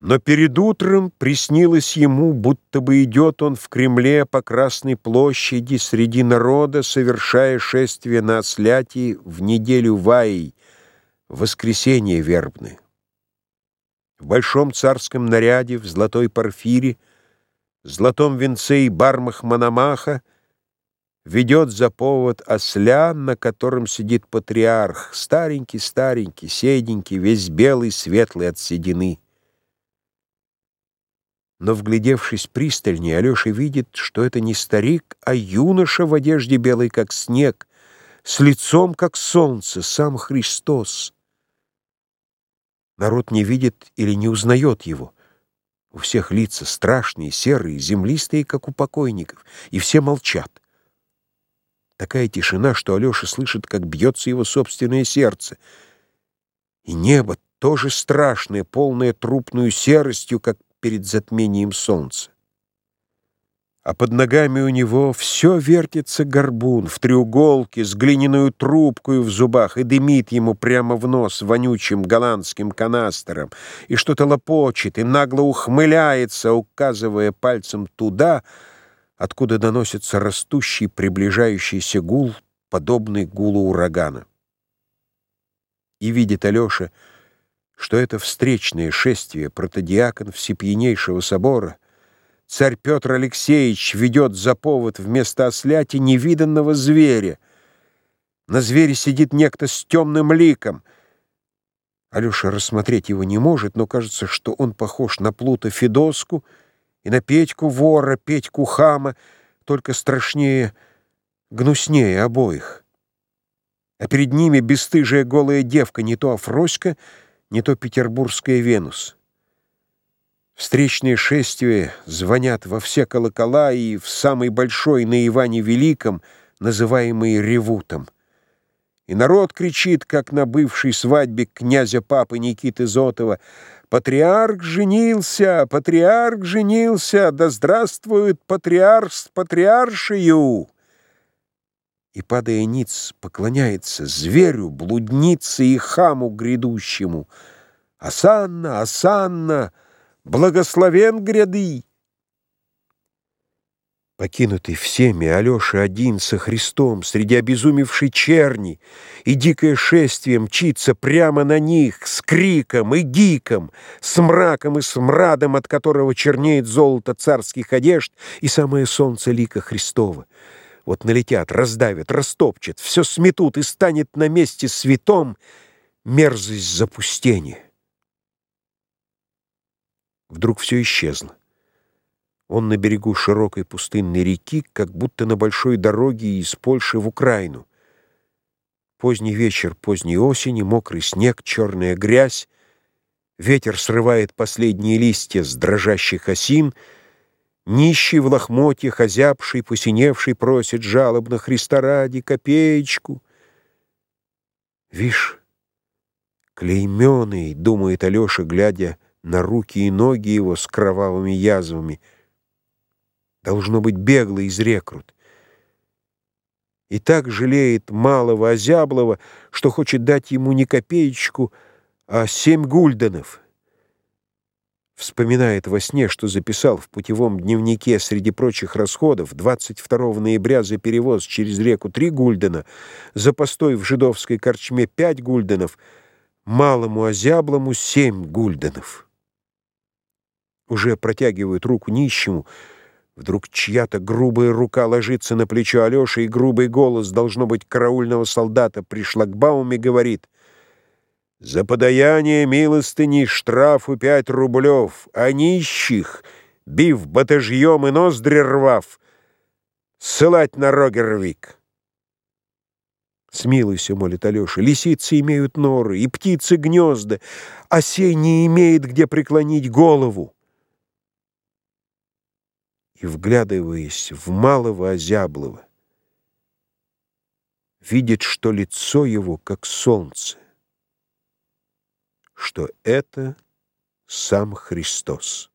Но перед утром приснилось ему, будто бы идет он в Кремле по Красной площади среди народа, совершая шествие на Осляти в неделю Ваей, воскресенье вербны. В большом царском наряде, в золотой парфире, золотом венце и бармах Мономаха ведет за повод осля, на котором сидит патриарх, старенький-старенький, седенький, весь белый, светлый от седины. Но, вглядевшись пристальнее, Алеша видит, что это не старик, а юноша в одежде белой, как снег, с лицом, как солнце, сам Христос. Народ не видит или не узнает его. У всех лица страшные, серые, землистые, как у покойников, и все молчат. Такая тишина, что Алеша слышит, как бьется его собственное сердце. И небо тоже страшное, полное трупную серостью, как перед затмением солнца. А под ногами у него все вертится горбун в треуголке с глиняной трубкой в зубах и дымит ему прямо в нос вонючим голландским канастером, и что-то лопочет, и нагло ухмыляется, указывая пальцем туда, откуда доносится растущий приближающийся гул, подобный гулу урагана. И видит Алеша, что это встречное шествие протодиакон Всепьянейшего собора, царь Петр Алексеевич ведет за повод вместо осляти невиданного зверя. На звере сидит некто с темным ликом. Алеша рассмотреть его не может, но кажется, что он похож на Плута Федоску и на Петьку вора, Петьку хама, только страшнее, гнуснее обоих. А перед ними бесстыжая голая девка, не то Афроська, не то петербургская Венус. Встречные шествия звонят во все колокола и в самый большой на Иване Великом, называемый Ревутом. И народ кричит, как на бывшей свадьбе князя папы Никиты Зотова, «Патриарх женился! Патриарх женился! Да здравствует патриарх с патриаршею!» И, падая ниц, поклоняется зверю, блуднице и хаму грядущему. «Асанна! Асанна! Благословен гряды!» Покинутый всеми, Алеша один со Христом среди обезумевшей черни, и дикое шествие мчится прямо на них с криком и гиком, с мраком и смрадом, от которого чернеет золото царских одежд и самое солнце лика Христова. Вот налетят, раздавят, растопчат, все сметут и станет на месте святом мерзость запустения. Вдруг все исчезло. Он на берегу широкой пустынной реки, как будто на большой дороге из Польши в Украину. Поздний вечер, поздней осени, мокрый снег, черная грязь. Ветер срывает последние листья с дрожащих осин — Нищий в лохмотьях, озябший, посиневший, просит жалобно Христа ради копеечку. Вишь, клейменный, думает Алеша, глядя на руки и ноги его с кровавыми язвами. Должно быть беглый из рекрут. И так жалеет малого озяблого, что хочет дать ему не копеечку, а семь гульденов — Вспоминает во сне, что записал в путевом дневнике среди прочих расходов 22 ноября за перевоз через реку 3 гульдена, за постой в жидовской корчме 5 гульденов, малому озяблому 7 гульденов. Уже протягивают руку нищему, Вдруг чья-то грубая рука ложится на плечо Алёши, и грубый голос, должно быть, караульного солдата при шлагбауме говорит — за подаяние милостыни штрафу пять рублев, а нищих, бив батажьем и ноздри рвав, ссылать на Рогервик. Смилуйся, молит Алеша, лисицы имеют норы и птицы гнезда, а сей не имеет где преклонить голову. И, вглядываясь в малого озяблого, видит, что лицо его, как солнце что это сам Христос.